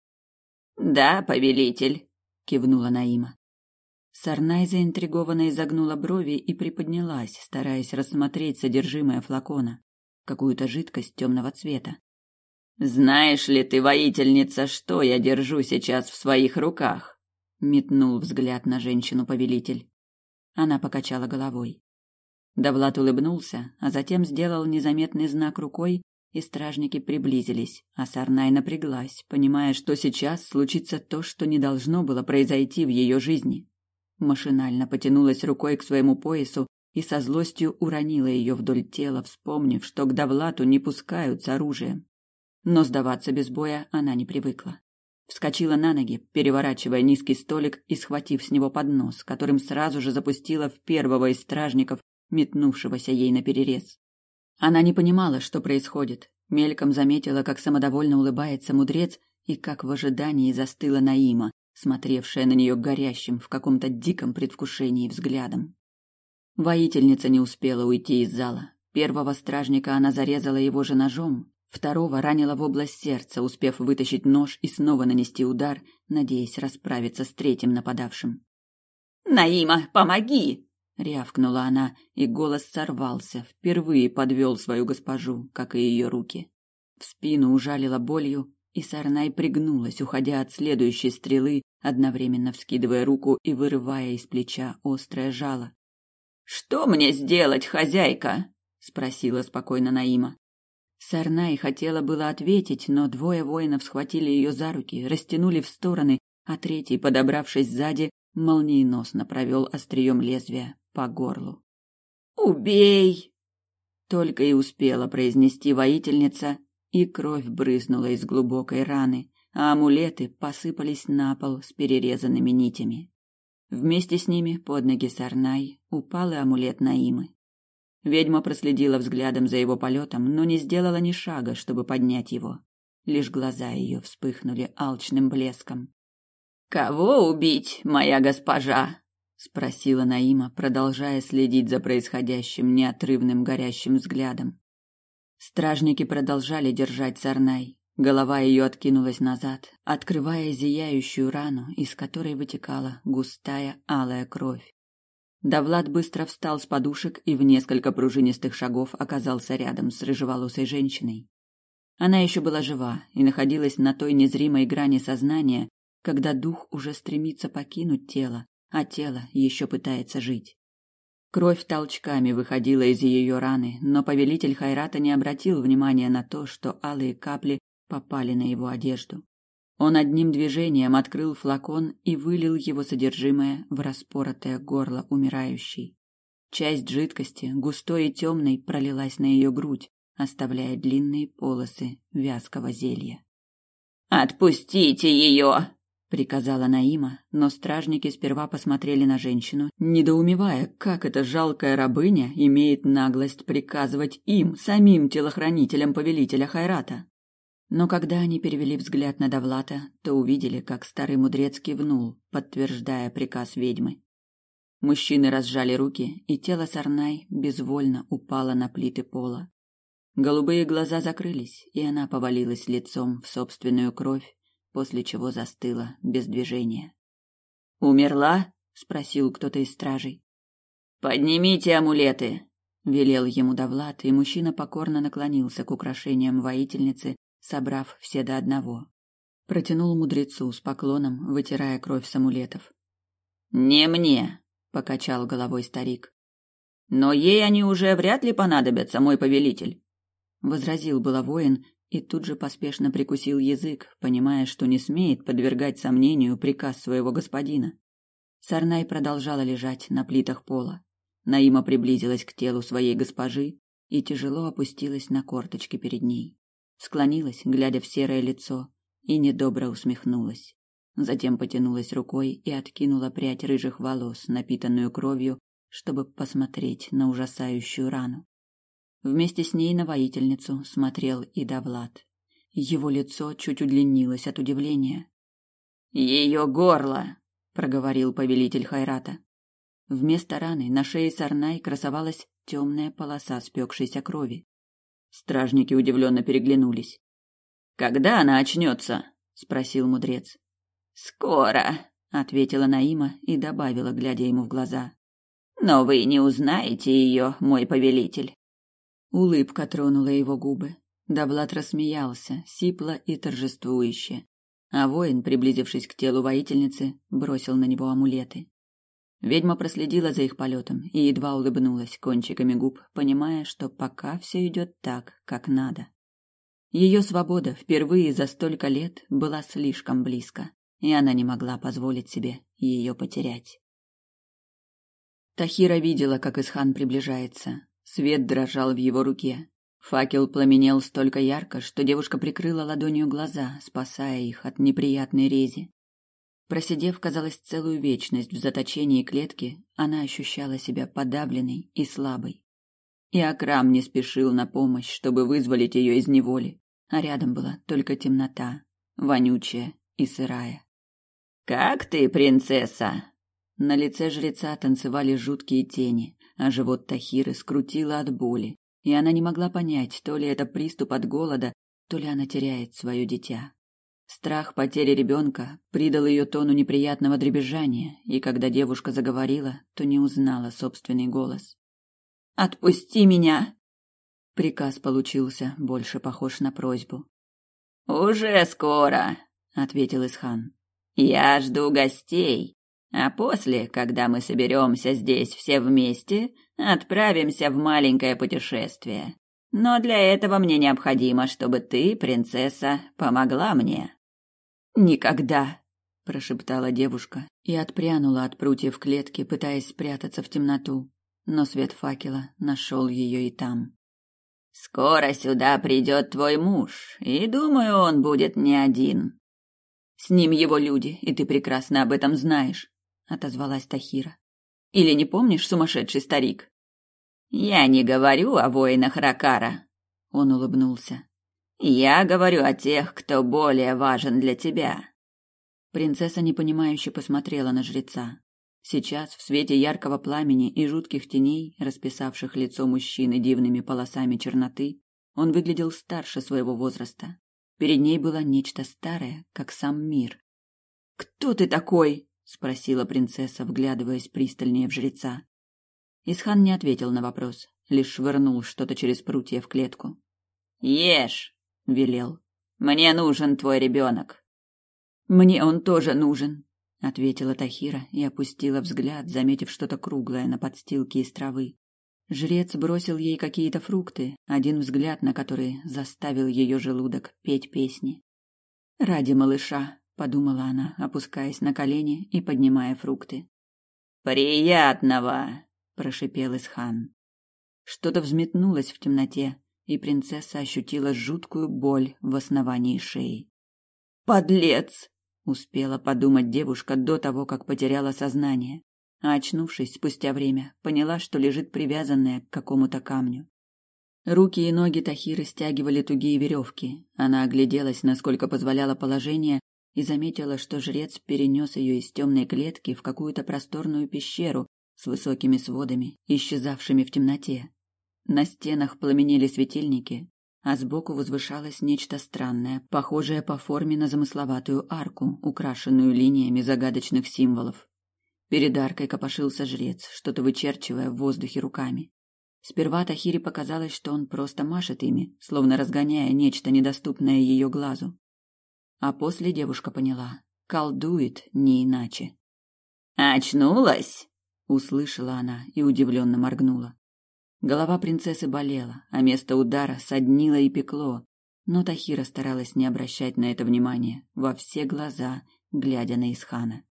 Да, повелитель, кивнула Наима. Сарнай заинтригованно изогнула брови и приподнялась, стараясь рассмотреть содержимое флакона, какую-то жидкость темного цвета. Знаешь ли ты, воительница, что я держу сейчас в своих руках? метнул взгляд на женщину повелитель. Она покачала головой. Давлат улыбнулся, а затем сделал незаметный знак рукой, и стражники приблизились, а Сарнай напряглась, понимая, что сейчас случится то, что не должно было произойти в ее жизни. Машинально потянулась рукой к своему поясу и со злостью уронила ее вдоль тела, вспомнив, что к Давлату не пускают с оружием. Но сдаваться без боя она не привыкла. Вскочила на ноги, переворачивая низкий столик и схватив с него поднос, которым сразу же запустила в первого из стражников, метнувшегося ей на перерез. Она не понимала, что происходит. Мельком заметила, как самодовольно улыбается мудрец и как в ожидании застыла Наима, смотревшая на нее горящим в каком-то диком предвкушении взглядом. Воительница не успела уйти из зала. Первого стражника она зарезала его же ножом, второго ранила в область сердца, успев вытащить нож и снова нанести удар, надеясь расправиться с третьим нападавшим. «Наима, помоги!» — рявкнула она, и голос сорвался, впервые подвел свою госпожу, как и ее руки. В спину ужалила болью, и Сарнай пригнулась, уходя от следующей стрелы, одновременно вскидывая руку и вырывая из плеча острое жало. «Что мне сделать, хозяйка?» — спросила спокойно Наима. Сарнай хотела было ответить, но двое воинов схватили ее за руки, растянули в стороны, а третий, подобравшись сзади, молниеносно провел острием лезвия по горлу. «Убей!» Только и успела произнести воительница, и кровь брызнула из глубокой раны, а амулеты посыпались на пол с перерезанными нитями. Вместе с ними под ноги Сарнай упал и амулет Наимы. Ведьма проследила взглядом за его полетом, но не сделала ни шага, чтобы поднять его. Лишь глаза ее вспыхнули алчным блеском. «Кого убить, моя госпожа?» — спросила Наима, продолжая следить за происходящим неотрывным горящим взглядом. Стражники продолжали держать Сарнай, Голова ее откинулась назад, открывая зияющую рану, из которой вытекала густая алая кровь. Давлад быстро встал с подушек и в несколько пружинистых шагов оказался рядом с рыжеволосой женщиной. Она еще была жива и находилась на той незримой грани сознания, когда дух уже стремится покинуть тело, а тело еще пытается жить. Кровь толчками выходила из ее раны, но повелитель Хайрата не обратил внимания на то, что алые капли попали на его одежду. Он одним движением открыл флакон и вылил его содержимое в распоротое горло умирающей. Часть жидкости, густой и темной, пролилась на ее грудь, оставляя длинные полосы вязкого зелья. «Отпустите ее!» — приказала Наима, но стражники сперва посмотрели на женщину, недоумевая, как эта жалкая рабыня имеет наглость приказывать им, самим телохранителям повелителя Хайрата. Но когда они перевели взгляд на Давлата, то увидели, как старый мудрец кивнул, подтверждая приказ ведьмы. Мужчины разжали руки, и тело Сарнай безвольно упало на плиты пола. Голубые глаза закрылись, и она повалилась лицом в собственную кровь, после чего застыла без движения. «Умерла?» — спросил кто-то из стражей. «Поднимите амулеты!» — велел ему Давлат, и мужчина покорно наклонился к украшениям воительницы, собрав все до одного. Протянул мудрецу с поклоном, вытирая кровь с амулетов. «Не мне», — покачал головой старик. «Но ей они уже вряд ли понадобятся, мой повелитель», — возразил было воин и тут же поспешно прикусил язык, понимая, что не смеет подвергать сомнению приказ своего господина. Сарнай продолжала лежать на плитах пола. Наима приблизилась к телу своей госпожи и тяжело опустилась на корточки перед ней склонилась, глядя в серое лицо, и недобро усмехнулась. Затем потянулась рукой и откинула прядь рыжих волос, напитанную кровью, чтобы посмотреть на ужасающую рану. Вместе с ней на воительницу смотрел и Давлад. Его лицо чуть удлинилось от удивления. «Ее горло!» — проговорил повелитель Хайрата. Вместо раны на шее Сарнай красовалась темная полоса спекшейся крови. Стражники удивленно переглянулись. «Когда она очнется?» — спросил мудрец. «Скоро», — ответила Наима и добавила, глядя ему в глаза. «Но вы не узнаете ее, мой повелитель». Улыбка тронула его губы. Давлат рассмеялся, сипло и торжествующе. А воин, приблизившись к телу воительницы, бросил на него амулеты. Ведьма проследила за их полетом и едва улыбнулась кончиками губ, понимая, что пока все идет так, как надо. Ее свобода впервые за столько лет была слишком близко, и она не могла позволить себе ее потерять. Тахира видела, как Исхан приближается. Свет дрожал в его руке. Факел пламенел столько ярко, что девушка прикрыла ладонью глаза, спасая их от неприятной рези. Просидев, казалось, целую вечность в заточении клетки, она ощущала себя подавленной и слабой. И Акрам не спешил на помощь, чтобы вызволить ее из неволи, а рядом была только темнота, вонючая и сырая. «Как ты, принцесса?» На лице жреца танцевали жуткие тени, а живот Тахиры скрутило от боли, и она не могла понять, то ли это приступ от голода, то ли она теряет свое дитя. Страх потери ребенка придал ее тону неприятного дребезжания, и когда девушка заговорила, то не узнала собственный голос. «Отпусти меня!» Приказ получился больше похож на просьбу. «Уже скоро», — ответил Исхан. «Я жду гостей, а после, когда мы соберемся здесь все вместе, отправимся в маленькое путешествие. Но для этого мне необходимо, чтобы ты, принцесса, помогла мне. Никогда, прошептала девушка и отпрянула от прутьев клетки, пытаясь спрятаться в темноту, но свет факела нашел ее и там. Скоро сюда придет твой муж, и думаю, он будет не один. С ним его люди, и ты прекрасно об этом знаешь отозвалась Тахира. Или не помнишь, сумасшедший старик? Я не говорю о воинах Ракара, он улыбнулся. Я говорю о тех, кто более важен для тебя. Принцесса непонимающе посмотрела на жреца. Сейчас, в свете яркого пламени и жутких теней, расписавших лицо мужчины дивными полосами черноты, он выглядел старше своего возраста. Перед ней было нечто старое, как сам мир. «Кто ты такой?» спросила принцесса, вглядываясь пристальнее в жреца. Исхан не ответил на вопрос, лишь швырнул что-то через прутья в клетку. Ешь, велел. Мне нужен твой ребенок. Мне он тоже нужен, ответила Тахира и опустила взгляд, заметив что-то круглое на подстилке из травы. Жрец бросил ей какие-то фрукты, один взгляд на которые заставил ее желудок петь песни. Ради малыша, подумала она, опускаясь на колени и поднимая фрукты. Приятного, прошипел Исхан. Что-то взметнулось в темноте, и принцесса ощутила жуткую боль в основании шеи. Подлец, успела подумать девушка до того, как потеряла сознание, а очнувшись спустя время, поняла, что лежит привязанная к какому-то камню. Руки и ноги Тахиры стягивали тугие веревки. Она огляделась, насколько позволяло положение, и заметила, что жрец перенес ее из темной клетки в какую-то просторную пещеру с высокими сводами, исчезавшими в темноте. На стенах пламенели светильники, а сбоку возвышалось нечто странное, похожее по форме на замысловатую арку, украшенную линиями загадочных символов. Перед аркой копошился жрец, что-то вычерчивая в воздухе руками. Сперва Тахире показалось, что он просто машет ими, словно разгоняя нечто недоступное ее глазу. А после девушка поняла. Колдует не иначе. «Очнулась?» — услышала она и удивленно моргнула. Голова принцессы болела, а место удара соднило и пекло, но Тахира старалась не обращать на это внимания, во все глаза, глядя на Исхана.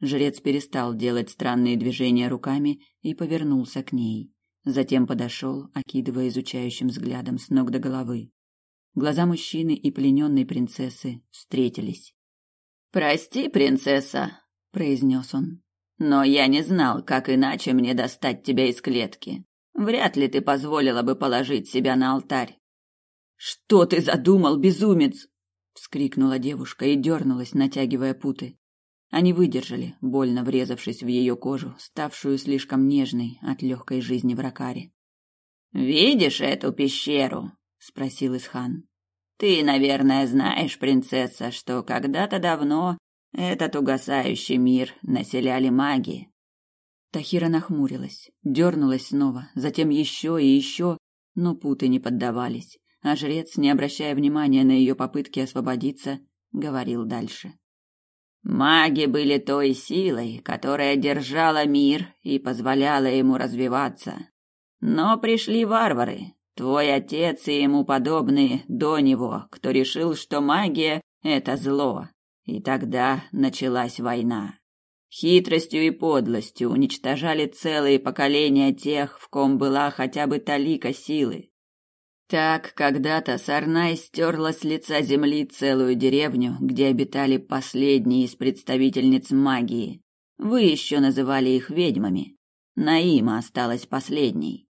Жрец перестал делать странные движения руками и повернулся к ней. Затем подошел, окидывая изучающим взглядом с ног до головы. Глаза мужчины и плененной принцессы встретились. «Прости, принцесса», — произнес он, — «но я не знал, как иначе мне достать тебя из клетки. Вряд ли ты позволила бы положить себя на алтарь». «Что ты задумал, безумец?» — вскрикнула девушка и дернулась, натягивая путы. Они выдержали, больно врезавшись в ее кожу, ставшую слишком нежной от легкой жизни в Ракаре. «Видишь эту пещеру?» спросил Исхан. Ты, наверное, знаешь, принцесса, что когда-то давно этот угасающий мир населяли маги. Тахира нахмурилась, дернулась снова, затем еще и еще, но путы не поддавались, а жрец, не обращая внимания на ее попытки освободиться, говорил дальше. Маги были той силой, которая держала мир и позволяла ему развиваться. Но пришли варвары, Твой отец и ему подобные до него, кто решил, что магия — это зло. И тогда началась война. хитростью и подлостью уничтожали целые поколения тех, в ком была хотя бы талика силы. Так когда-то Сарнай стерла с лица земли целую деревню, где обитали последние из представительниц магии. Вы еще называли их ведьмами. Наима осталась последней.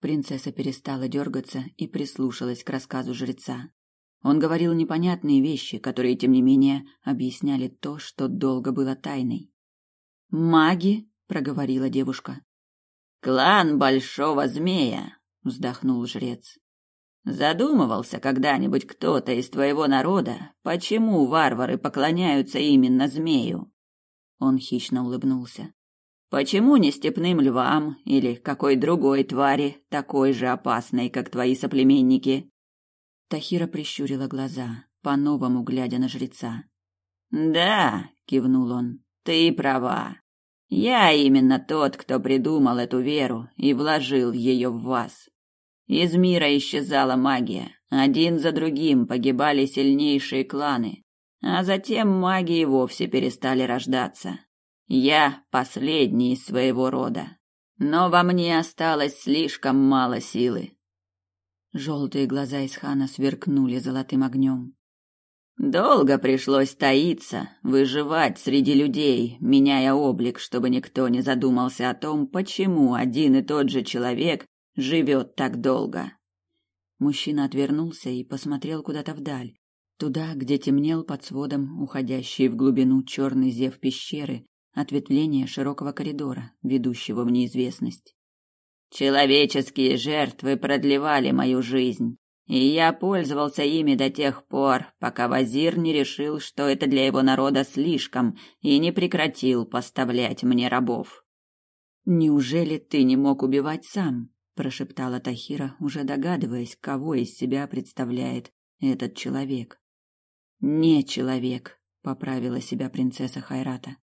Принцесса перестала дергаться и прислушалась к рассказу жреца. Он говорил непонятные вещи, которые, тем не менее, объясняли то, что долго было тайной. «Маги?» — проговорила девушка. «Клан Большого Змея», — вздохнул жрец. «Задумывался когда-нибудь кто-то из твоего народа, почему варвары поклоняются именно змею?» Он хищно улыбнулся. «Почему не степным львам или какой другой твари, такой же опасной, как твои соплеменники?» Тахира прищурила глаза, по-новому глядя на жреца. «Да», — кивнул он, — «ты права. Я именно тот, кто придумал эту веру и вложил ее в вас. Из мира исчезала магия, один за другим погибали сильнейшие кланы, а затем маги и вовсе перестали рождаться. Я последний из своего рода, но во мне осталось слишком мало силы. Желтые глаза Исхана сверкнули золотым огнем. Долго пришлось таиться, выживать среди людей, меняя облик, чтобы никто не задумался о том, почему один и тот же человек живет так долго. Мужчина отвернулся и посмотрел куда-то вдаль, туда, где темнел под сводом уходящий в глубину черный зев пещеры, ответвление широкого коридора, ведущего в неизвестность. Человеческие жертвы продлевали мою жизнь, и я пользовался ими до тех пор, пока Вазир не решил, что это для его народа слишком, и не прекратил поставлять мне рабов. Неужели ты не мог убивать сам? прошептала Тахира, уже догадываясь, кого из себя представляет этот человек. Не человек, поправила себя принцесса Хайрата.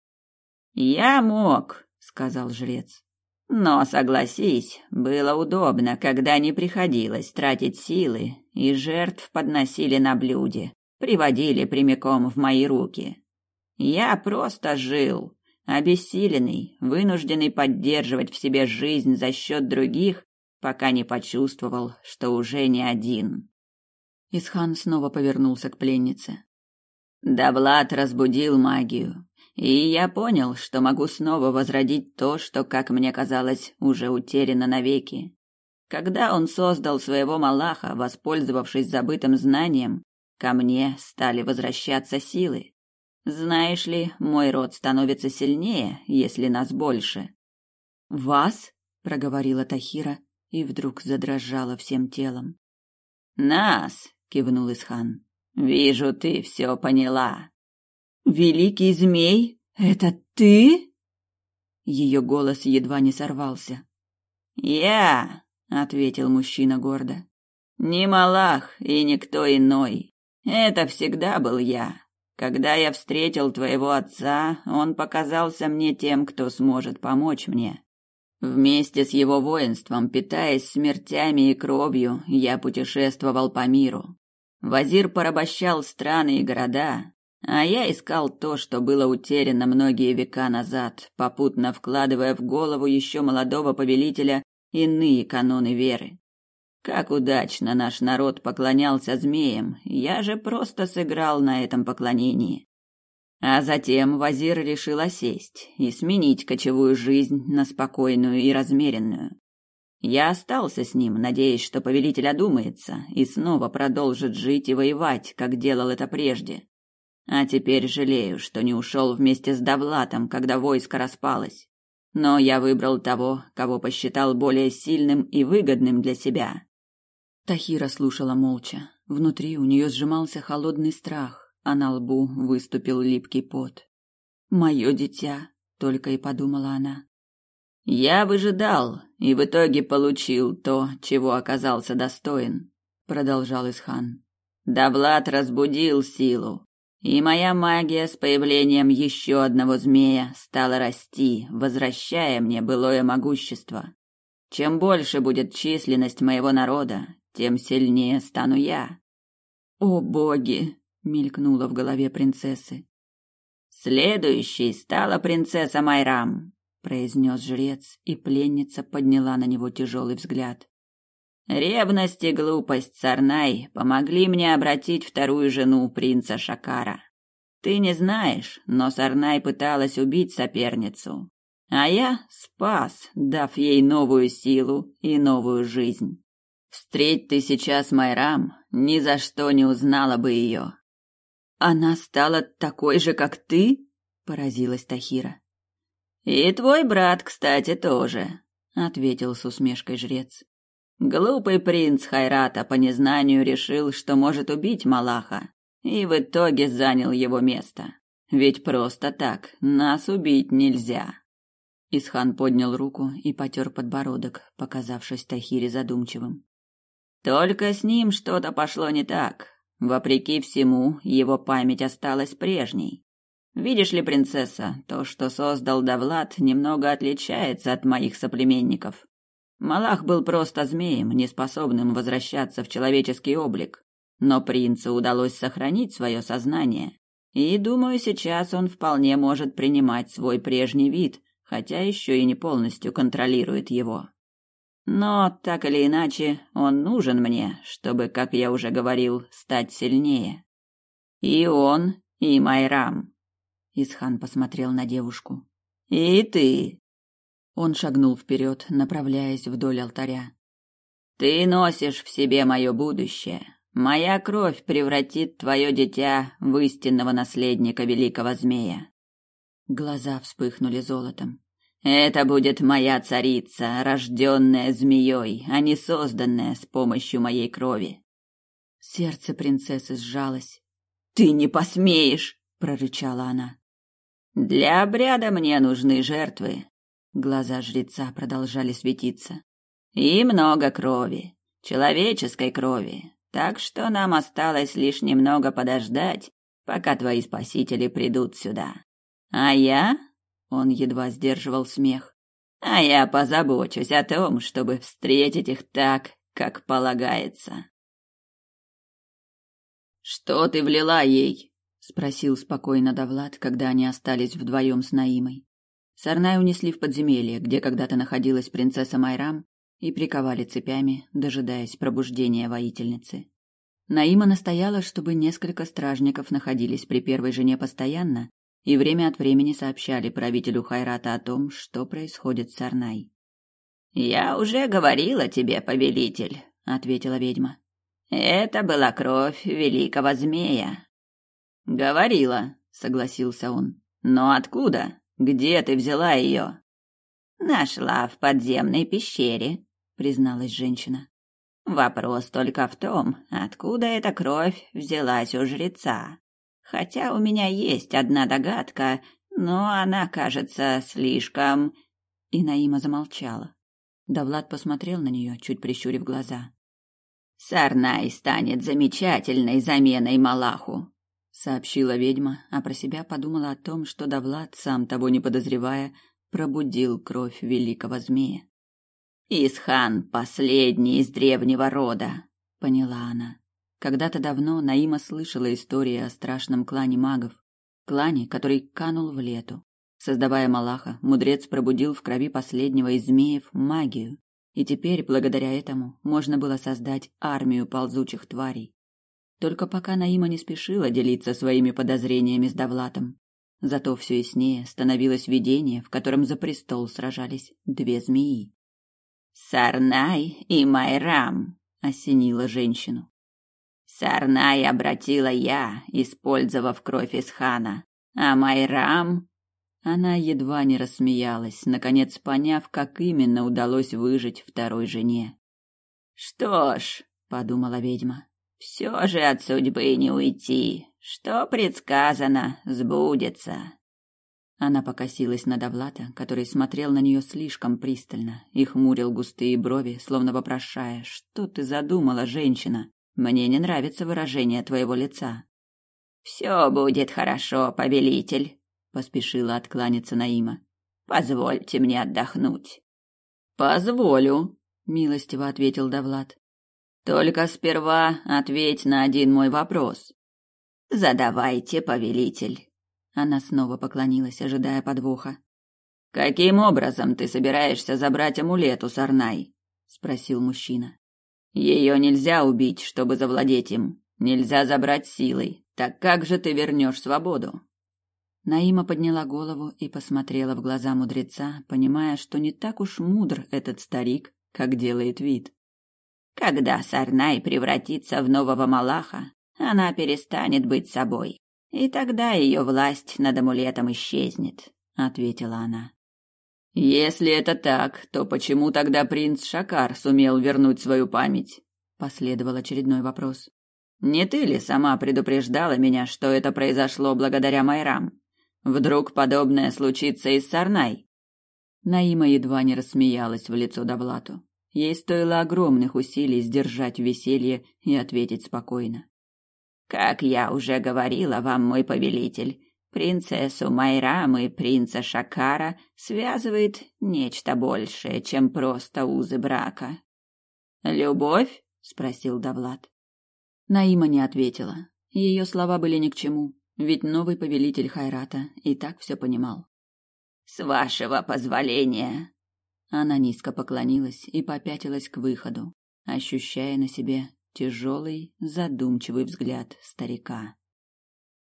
Я мог, сказал жрец. Но, согласись, было удобно, когда не приходилось тратить силы, и жертв подносили на блюде, приводили прямиком в мои руки. Я просто жил, обессиленный, вынужденный поддерживать в себе жизнь за счет других, пока не почувствовал, что уже не один. Исхан снова повернулся к пленнице. Давлад разбудил магию, и я понял, что могу снова возродить то, что, как мне казалось, уже утеряно навеки. Когда он создал своего Малаха, воспользовавшись забытым знанием, ко мне стали возвращаться силы. Знаешь ли, мой род становится сильнее, если нас больше. Вас? проговорила Тахира и вдруг задрожала всем телом. Нас, кивнул Исхан. Вижу, ты все поняла. Великий змей, это ты? Ее голос едва не сорвался. Я, ответил мужчина гордо. Не Малах и никто иной. Это всегда был я. Когда я встретил твоего отца, он показался мне тем, кто сможет помочь мне. Вместе с его воинством, питаясь смертями и кровью, я путешествовал по миру. Вазир порабощал страны и города, а я искал то, что было утеряно многие века назад, попутно вкладывая в голову еще молодого повелителя иные каноны веры. Как удачно наш народ поклонялся змеям, я же просто сыграл на этом поклонении. А затем Вазир решил осесть и сменить кочевую жизнь на спокойную и размеренную. Я остался с ним, надеясь, что повелитель одумается и снова продолжит жить и воевать, как делал это прежде. А теперь жалею, что не ушел вместе с Давлатом, когда войско распалось. Но я выбрал того, кого посчитал более сильным и выгодным для себя. Тахира слушала молча. Внутри у нее сжимался холодный страх, а на лбу выступил липкий пот. «Мое дитя», — только и подумала она. «Я выжидал и в итоге получил то, чего оказался достоин», — продолжал Исхан. «Давлад разбудил силу, и моя магия с появлением еще одного змея стала расти, возвращая мне былое могущество. Чем больше будет численность моего народа, тем сильнее стану я. О боги, мелькнуло в голове принцессы. Следующей стала принцесса Майрам, произнес жрец, и пленница подняла на него тяжелый взгляд. Ревность и глупость Сарнай помогли мне обратить вторую жену принца Шакара. Ты не знаешь, но Сарнай пыталась убить соперницу, а я спас, дав ей новую силу и новую жизнь. Встреть ты сейчас Майрам, ни за что не узнала бы ее. Она стала такой же, как ты? поразилась Тахира. И твой брат, кстати, тоже, ответил с усмешкой жрец. Глупый принц Хайрата по незнанию решил, что может убить Малаха, и в итоге занял его место. Ведь просто так нас убить нельзя. Исхан поднял руку и потер подбородок, показавшись Тахире задумчивым. Только с ним что-то пошло не так. Вопреки всему, его память осталась прежней. Видишь ли, принцесса, то, что создал Давлад, немного отличается от моих соплеменников. Малах был просто змеем, неспособным возвращаться в человеческий облик. Но принцу удалось сохранить свое сознание. И, думаю, сейчас он вполне может принимать свой прежний вид, хотя еще и не полностью контролирует его. Но, так или иначе, он нужен мне, чтобы, как я уже говорил, стать сильнее. И он, и Майрам. Исхан посмотрел на девушку. И ты. Он шагнул вперед, направляясь вдоль алтаря. Ты носишь в себе мое будущее. Моя кровь превратит твое дитя в истинного наследника великого змея. Глаза вспыхнули золотом. Это будет моя царица, рожденная змеей, а не созданная с помощью моей крови. Сердце принцессы сжалось. Ты не посмеешь, прорычала она. Для обряда мне нужны жертвы, Глаза жреца продолжали светиться. И много крови, человеческой крови. Так что нам осталось лишь немного подождать, пока твои спасители придут сюда. А я, он едва сдерживал смех. А я позабочусь о том, чтобы встретить их так, как полагается. Что ты влила ей? спросил спокойно Давлад, когда они остались вдвоем с Наимой. Сарнай унесли в подземелье, где когда-то находилась принцесса Майрам, и приковали цепями, дожидаясь пробуждения воительницы. Наима настояла, чтобы несколько стражников находились при первой жене постоянно и время от времени сообщали правителю Хайрата о том, что происходит с Арнай. «Я уже говорила тебе, повелитель», — ответила ведьма. «Это была кровь великого змея». «Говорила», — согласился он. «Но откуда?» Где ты взяла ее?» «Нашла в подземной пещере», — призналась женщина. «Вопрос только в том, откуда эта кровь взялась у жреца. Хотя у меня есть одна догадка, но она кажется слишком...» И Наима замолчала. Давлад посмотрел на нее, чуть прищурив глаза. «Сарнай станет замечательной заменой Малаху сообщила ведьма, а про себя подумала о том, что Давлад, сам того не подозревая, пробудил кровь великого змея. Исхан последний из древнего рода, поняла она. Когда-то давно Наима слышала истории о страшном клане магов, клане, который канул в лету. Создавая Малаха, мудрец пробудил в крови последнего из змеев магию, и теперь, благодаря этому, можно было создать армию ползучих тварей. Только пока Наима не спешила делиться своими подозрениями с Давлатом. Зато все яснее становилось видение, в котором за престол сражались две змеи. «Сарнай и Майрам», — осенила женщину. «Сарнай обратила я, использовав кровь из хана, а Майрам...» Она едва не рассмеялась, наконец поняв, как именно удалось выжить второй жене. «Что ж», — подумала ведьма, все же от судьбы не уйти. Что предсказано, сбудется. Она покосилась на Довлата, который смотрел на нее слишком пристально и хмурил густые брови, словно вопрошая, что ты задумала, женщина? Мне не нравится выражение твоего лица. Все будет хорошо, повелитель, поспешила откланяться Наима. Позвольте мне отдохнуть. Позволю, милостиво ответил Довлат. Только сперва ответь на один мой вопрос. Задавайте, повелитель. Она снова поклонилась, ожидая подвоха. Каким образом ты собираешься забрать амулет у Сарнай? спросил мужчина. Ее нельзя убить, чтобы завладеть им. Нельзя забрать силой. Так как же ты вернешь свободу? Наима подняла голову и посмотрела в глаза мудреца, понимая, что не так уж мудр этот старик, как делает вид. Когда Сарнай превратится в нового Малаха, она перестанет быть собой, и тогда ее власть над амулетом исчезнет, ответила она. Если это так, то почему тогда принц Шакар сумел вернуть свою память? Последовал очередной вопрос. Не ты ли сама предупреждала меня, что это произошло благодаря Майрам? Вдруг подобное случится и с Сарнай? Наима едва не рассмеялась в лицо Давлату. Ей стоило огромных усилий сдержать веселье и ответить спокойно. Как я уже говорила вам, мой повелитель, принцессу Майрам и принца Шакара связывает нечто большее, чем просто узы брака. Любовь? спросил Давлат. Наима не ответила. Ее слова были ни к чему, ведь новый повелитель Хайрата и так все понимал. С вашего позволения, она низко поклонилась и попятилась к выходу, ощущая на себе тяжелый, задумчивый взгляд старика.